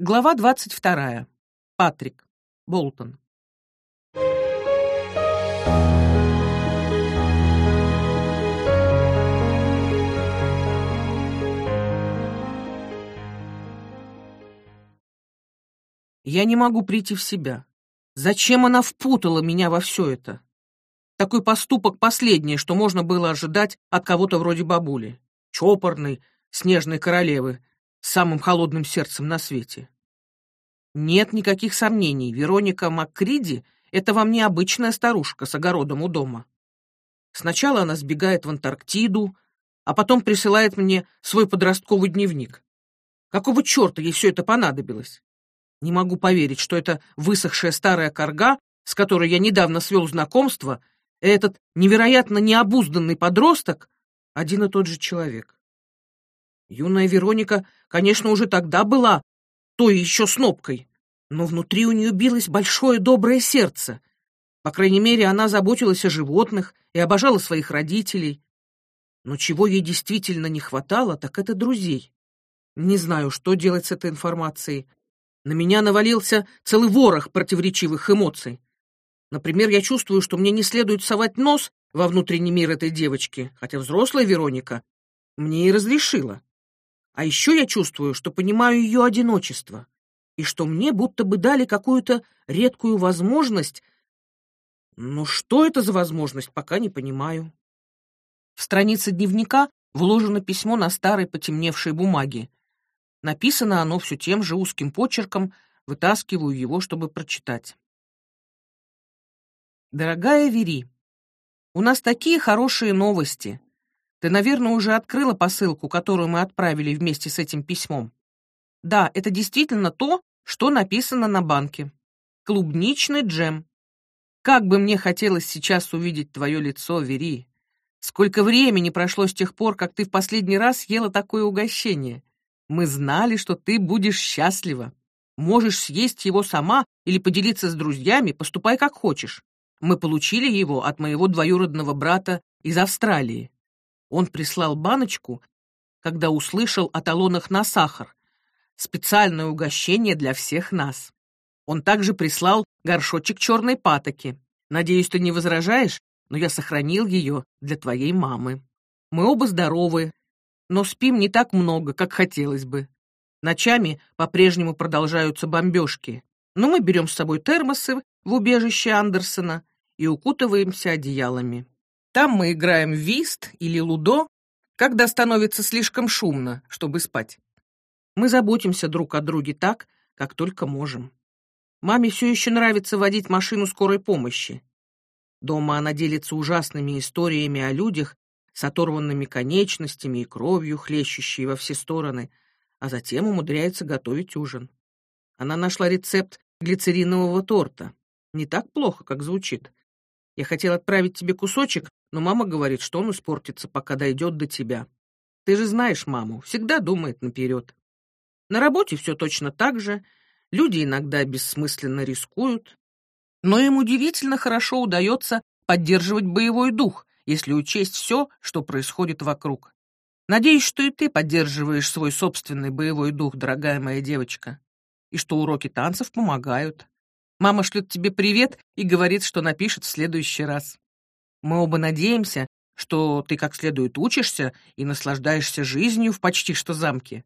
Глава 22. Патрик. Болтон. Я не могу прийти в себя. Зачем она впутала меня во все это? Такой поступок последнее, что можно было ожидать от кого-то вроде бабули. Чопорной, снежной королевы, с самым холодным сердцем на свете. Нет никаких сомнений, Вероника Маккриди — это вам не обычная старушка с огородом у дома. Сначала она сбегает в Антарктиду, а потом присылает мне свой подростковый дневник. Какого черта ей все это понадобилось? Не могу поверить, что эта высохшая старая корга, с которой я недавно свел знакомство, этот невероятно необузданный подросток — один и тот же человек. Юная Вероника, конечно, уже тогда была той еще снопкой, но внутри у нее билось большое доброе сердце. По крайней мере, она заботилась о животных и обожала своих родителей. Но чего ей действительно не хватало, так это друзей. Не знаю, что делать с этой информацией. На меня навалился целый ворох противоречивых эмоций. Например, я чувствую, что мне не следует совать нос во внутренний мир этой девочки, хотя взрослая Вероника мне и разрешила. А еще я чувствую, что понимаю ее одиночество, и что мне будто бы дали какую-то редкую возможность. Но что это за возможность, пока не понимаю. В странице дневника вложено письмо на старой потемневшей бумаге. Написано оно все тем же узким почерком, вытаскиваю его, чтобы прочитать. Дорогая Вери, у нас такие хорошие новости. Ты, наверное, уже открыла посылку, которую мы отправили вместе с этим письмом. Да, это действительно то, что написано на банке. Клубничный джем. Как бы мне хотелось сейчас увидеть твое лицо, Вери. Сколько времени прошло с тех пор, как ты в последний раз ела такое угощение. Мы знали, что ты будешь счастлива. Можешь съесть его сама или поделиться с друзьями, поступай как хочешь. Мы получили его от моего двоюродного брата из Австралии. Он прислал баночку, когда услышал о талонах на сахар. Специальное угощение для всех нас. Он также прислал горшочек черной патоки. Надеюсь, ты не возражаешь, но я сохранил ее для твоей мамы. Мы оба здоровы, но спим не так много, как хотелось бы. Ночами по-прежнему продолжаются бомбежки, но мы берем с собой термосы в убежище Андерсона и укутываемся одеялами. Там мы играем в вист или лудо, когда становится слишком шумно, чтобы спать. Мы заботимся друг о друге так, как только можем. Маме все еще нравится водить машину скорой помощи. Дома она делится ужасными историями о людях с оторванными конечностями и кровью, хлещущей во все стороны, а затем умудряется готовить ужин. Она нашла рецепт глицеринового торта. Не так плохо, как звучит. Я хотел отправить тебе кусочек, но мама говорит, что он испортится, пока дойдет до тебя. Ты же знаешь маму, всегда думает наперед. На работе все точно так же, люди иногда бессмысленно рискуют, но им удивительно хорошо удается поддерживать боевой дух, если учесть все, что происходит вокруг. Надеюсь, что и ты поддерживаешь свой собственный боевой дух, дорогая моя девочка, и что уроки танцев помогают. Мама шлет тебе привет и говорит, что напишет в следующий раз. Мы оба надеемся, что ты как следует учишься и наслаждаешься жизнью в почти что замке.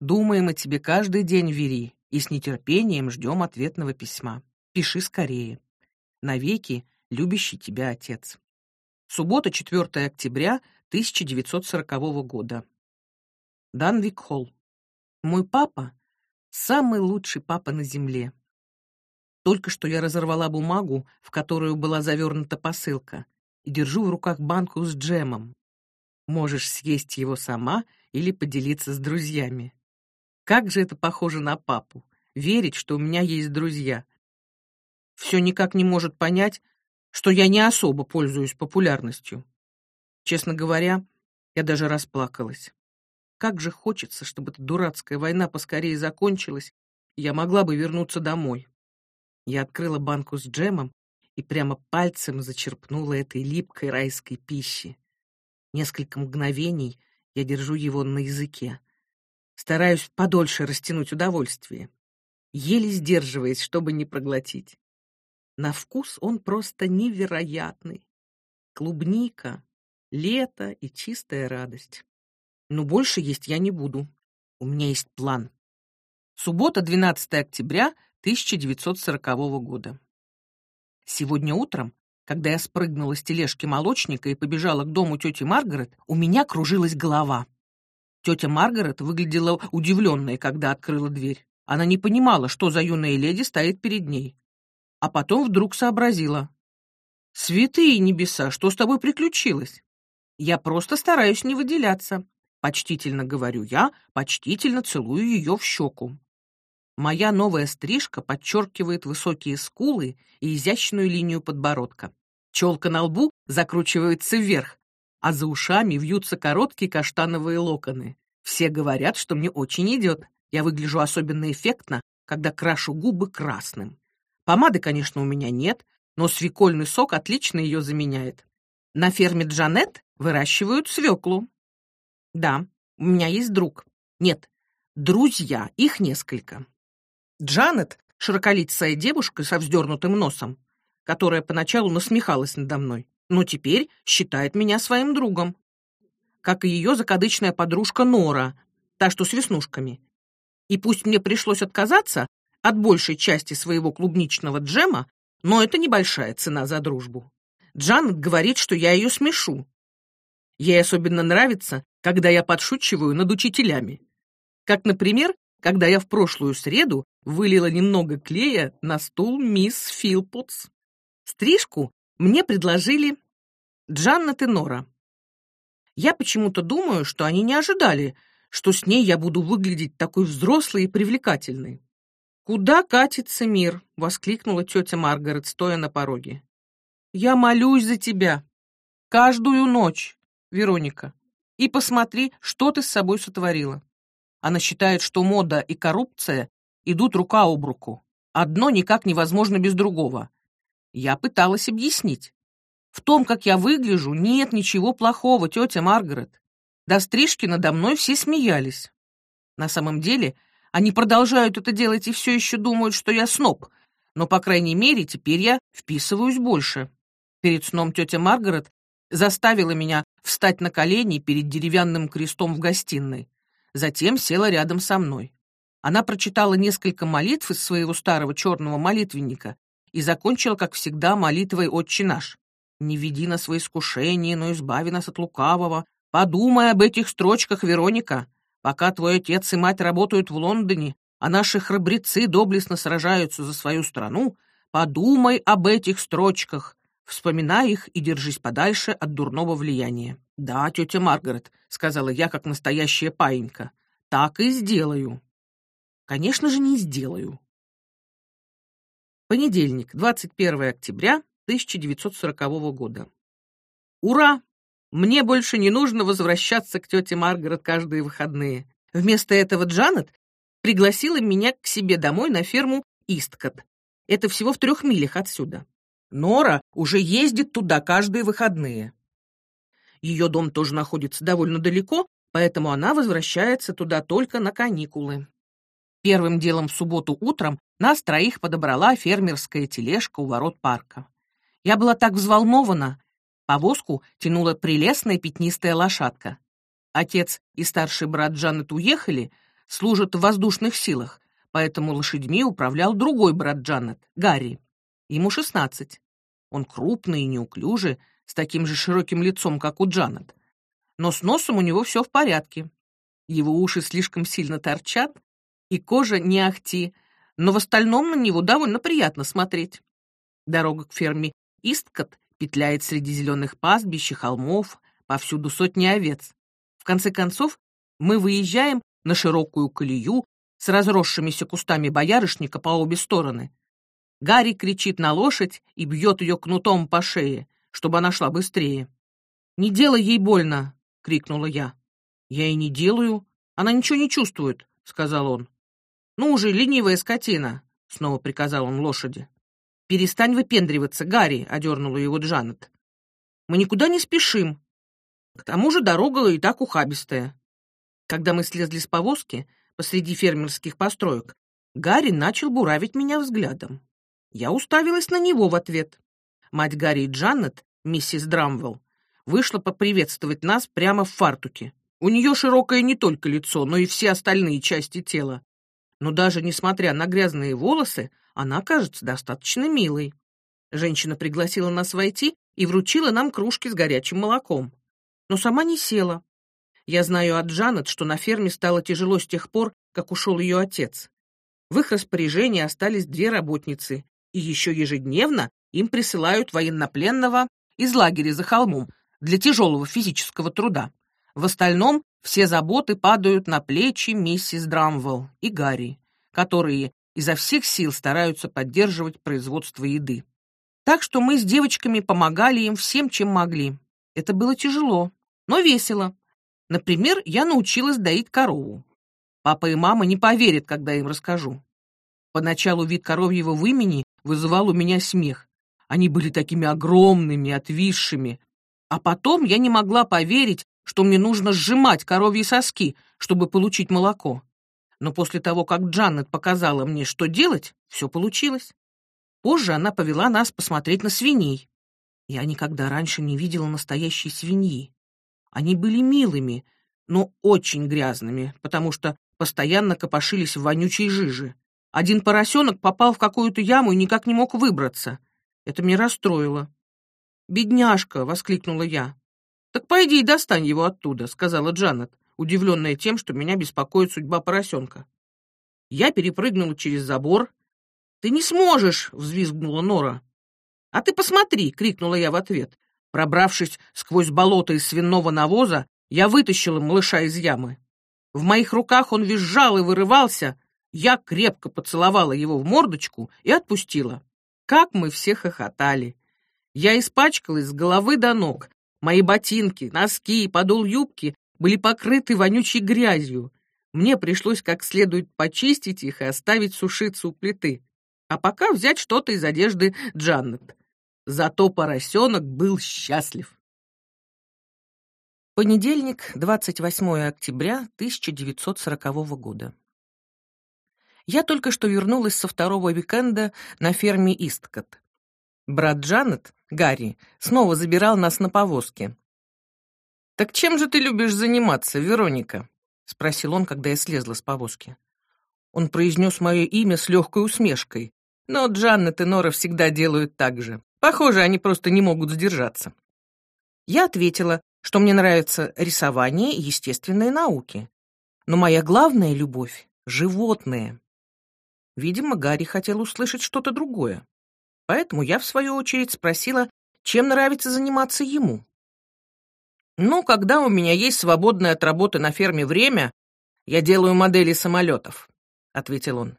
Думаем о тебе каждый день, Вери, и с нетерпением ждем ответного письма. Пиши скорее. Навеки любящий тебя отец. Суббота, 4 октября 1940 года. Данвик Холл. Мой папа — самый лучший папа на земле. Только что я разорвала бумагу, в которую была завернута посылка и держу в руках банку с джемом. Можешь съесть его сама или поделиться с друзьями. Как же это похоже на папу, верить, что у меня есть друзья. Все никак не может понять, что я не особо пользуюсь популярностью. Честно говоря, я даже расплакалась. Как же хочется, чтобы эта дурацкая война поскорее закончилась, и я могла бы вернуться домой. Я открыла банку с джемом и прямо пальцем зачерпнула этой липкой райской пищи. Несколько мгновений я держу его на языке. Стараюсь подольше растянуть удовольствие, еле сдерживаясь, чтобы не проглотить. На вкус он просто невероятный. Клубника, лето и чистая радость. Но больше есть я не буду. У меня есть план. Суббота, 12 октября 1940 года. Сегодня утром, когда я спрыгнула с тележки молочника и побежала к дому тети Маргарет, у меня кружилась голова. Тетя Маргарет выглядела удивленной, когда открыла дверь. Она не понимала, что за юная леди стоит перед ней. А потом вдруг сообразила. «Святые небеса, что с тобой приключилось?» «Я просто стараюсь не выделяться», — почтительно говорю я, почтительно целую ее в щеку. Моя новая стрижка подчеркивает высокие скулы и изящную линию подбородка. Челка на лбу закручивается вверх, а за ушами вьются короткие каштановые локоны. Все говорят, что мне очень идет. Я выгляжу особенно эффектно, когда крашу губы красным. Помады, конечно, у меня нет, но свекольный сок отлично ее заменяет. На ферме Джанет выращивают свеклу. Да, у меня есть друг. Нет, друзья, их несколько. Джанет, широколицая девушка со вздернутым носом, которая поначалу насмехалась надо мной, но теперь считает меня своим другом. Как и ее закадычная подружка Нора, та, что с веснушками. И пусть мне пришлось отказаться от большей части своего клубничного джема, но это небольшая цена за дружбу. Джанет говорит, что я ее смешу. Ей особенно нравится, когда я подшучиваю над учителями. Как, например, когда я в прошлую среду вылила немного клея на стул мисс Филпотс. Стрижку мне предложили Джанна Нора. Я почему-то думаю, что они не ожидали, что с ней я буду выглядеть такой взрослой и привлекательной. «Куда катится мир?» — воскликнула тетя Маргарет, стоя на пороге. «Я молюсь за тебя. Каждую ночь, Вероника. И посмотри, что ты с собой сотворила. Она считает, что мода и коррупция идут рука об руку. Одно никак невозможно без другого. Я пыталась объяснить. В том, как я выгляжу, нет ничего плохого, тетя Маргарет. До стрижки надо мной все смеялись. На самом деле, они продолжают это делать и все еще думают, что я сноб, но, по крайней мере, теперь я вписываюсь больше. Перед сном тетя Маргарет заставила меня встать на колени перед деревянным крестом в гостиной затем села рядом со мной. Она прочитала несколько молитв из своего старого черного молитвенника и закончила, как всегда, молитвой «Отче наш». «Не веди нас во искушение, но избави нас от лукавого. Подумай об этих строчках, Вероника. Пока твой отец и мать работают в Лондоне, а наши храбрецы доблестно сражаются за свою страну, подумай об этих строчках. Вспоминай их и держись подальше от дурного влияния. «Да, тетя Маргарет», — сказала я, как настоящая паинька. «Так и сделаю». «Конечно же, не сделаю». Понедельник, 21 октября 1940 года. «Ура! Мне больше не нужно возвращаться к тете Маргарет каждые выходные. Вместо этого Джанет пригласила меня к себе домой на ферму Исткот. Это всего в трех милях отсюда. Нора уже ездит туда каждые выходные. Ее дом тоже находится довольно далеко, поэтому она возвращается туда только на каникулы. Первым делом в субботу утром нас троих подобрала фермерская тележка у ворот парка. Я была так взволнована. Повозку тянула прелестная пятнистая лошадка. Отец и старший брат Джанет уехали, служат в воздушных силах, поэтому лошадьми управлял другой брат Джанет, Гарри. Ему шестнадцать. Он крупный и неуклюжий, с таким же широким лицом, как у Джанет. Но с носом у него все в порядке. Его уши слишком сильно торчат, и кожа не ахти, но в остальном на него довольно приятно смотреть. Дорога к ферме Исткот петляет среди зеленых пастбищ и холмов, повсюду сотни овец. В конце концов, мы выезжаем на широкую колею с разросшимися кустами боярышника по обе стороны. Гарри кричит на лошадь и бьет ее кнутом по шее, чтобы она шла быстрее. «Не делай ей больно!» — крикнула я. «Я и не делаю. Она ничего не чувствует», — сказал он. «Ну уже, ленивая скотина!» — снова приказал он лошади. «Перестань выпендриваться, Гарри!» — одернула его Джанет. «Мы никуда не спешим. К тому же дорога и так ухабистая». Когда мы слезли с повозки посреди фермерских построек, Гарри начал буравить меня взглядом. Я уставилась на него в ответ. Мать Гарри и Джанет, миссис Драмвелл, вышла поприветствовать нас прямо в фартуке. У нее широкое не только лицо, но и все остальные части тела. Но даже несмотря на грязные волосы, она кажется достаточно милой. Женщина пригласила нас войти и вручила нам кружки с горячим молоком. Но сама не села. Я знаю от Джанет, что на ферме стало тяжело с тех пор, как ушел ее отец. В их распоряжении остались две работницы, и еще ежедневно им присылают военнопленного из лагеря за холмом для тяжелого физического труда. В остальном все заботы падают на плечи миссис Драмвелл и Гарри, которые изо всех сил стараются поддерживать производство еды. Так что мы с девочками помогали им всем, чем могли. Это было тяжело, но весело. Например, я научилась доить корову. Папа и мама не поверят, когда им расскажу. Поначалу вид коровьего вымени вызывал у меня смех. Они были такими огромными, отвисшими. А потом я не могла поверить, что мне нужно сжимать коровьи соски, чтобы получить молоко. Но после того, как Джанет показала мне, что делать, все получилось. Позже она повела нас посмотреть на свиней. Я никогда раньше не видела настоящей свиньи. Они были милыми, но очень грязными, потому что постоянно копошились в вонючей жиже. Один поросенок попал в какую-то яму и никак не мог выбраться. Это меня расстроило. «Бедняжка!» — воскликнула я. «Так пойди и достань его оттуда», — сказала Джанет, удивленная тем, что меня беспокоит судьба поросенка. Я перепрыгнула через забор. «Ты не сможешь!» — взвизгнула Нора. «А ты посмотри!» — крикнула я в ответ. Пробравшись сквозь болото из свиного навоза, я вытащила малыша из ямы. В моих руках он визжал и вырывался. Я крепко поцеловала его в мордочку и отпустила. Как мы все хохотали! Я испачкалась с головы до ног. Мои ботинки, носки и подол юбки были покрыты вонючей грязью. Мне пришлось как следует почистить их и оставить сушиться у плиты. А пока взять что-то из одежды Джанет. Зато поросенок был счастлив. Понедельник, 28 октября 1940 года. Я только что вернулась со второго уикенда на ферме Исткот. Брат Джанет, Гарри, снова забирал нас на повозке. «Так чем же ты любишь заниматься, Вероника?» — спросил он, когда я слезла с повозки. Он произнес мое имя с легкой усмешкой, но Джанет и Нора всегда делают так же. Похоже, они просто не могут сдержаться. Я ответила, что мне нравится рисование и естественные науки. Но моя главная любовь — животные. Видимо, Гарри хотел услышать что-то другое. Поэтому я, в свою очередь, спросила, чем нравится заниматься ему. «Ну, когда у меня есть свободное от работы на ферме время, я делаю модели самолетов», — ответил он.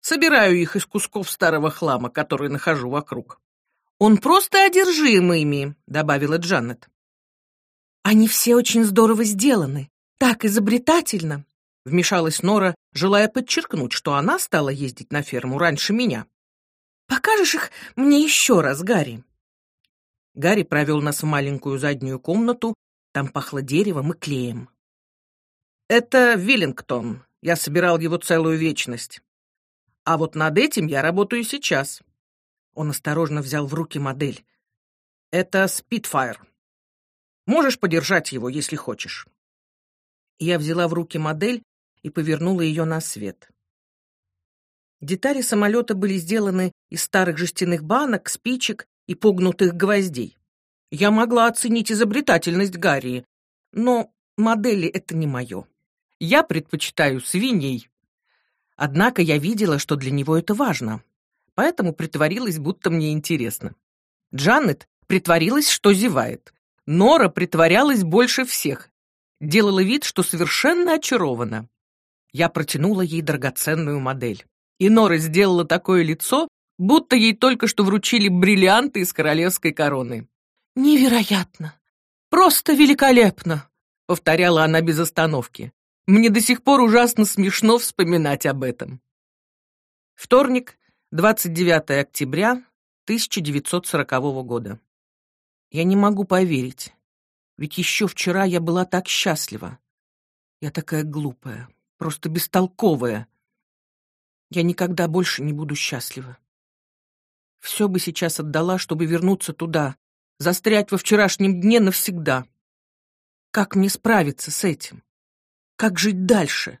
«Собираю их из кусков старого хлама, который нахожу вокруг». «Он просто одержим ими», — добавила Джанет. «Они все очень здорово сделаны, так изобретательно», — вмешалась Нора, желая подчеркнуть, что она стала ездить на ферму раньше меня. «Покажешь их мне еще раз, Гарри?» Гарри провел нас в маленькую заднюю комнату, там пахло деревом и клеем. «Это Виллингтон. Я собирал его целую вечность. А вот над этим я работаю сейчас. Он осторожно взял в руки модель. «Это Спитфайр. Можешь подержать его, если хочешь». Я взяла в руки модель и повернула ее на свет. Детали самолета были сделаны из старых жестяных банок, спичек и погнутых гвоздей. Я могла оценить изобретательность Гарри, но модели — это не мое. Я предпочитаю свиней. Однако я видела, что для него это важно поэтому притворилась, будто мне интересно. Джанет притворилась, что зевает. Нора притворялась больше всех. Делала вид, что совершенно очарована. Я протянула ей драгоценную модель. И Нора сделала такое лицо, будто ей только что вручили бриллианты из королевской короны. «Невероятно! Просто великолепно!» — повторяла она без остановки. Мне до сих пор ужасно смешно вспоминать об этом. Вторник, 29 октября 1940 года. Я не могу поверить, ведь еще вчера я была так счастлива. Я такая глупая, просто бестолковая. Я никогда больше не буду счастлива. Все бы сейчас отдала, чтобы вернуться туда, застрять во вчерашнем дне навсегда. Как мне справиться с этим? Как жить дальше?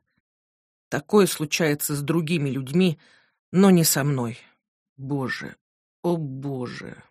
Такое случается с другими людьми, но не со мной. Боже, о боже.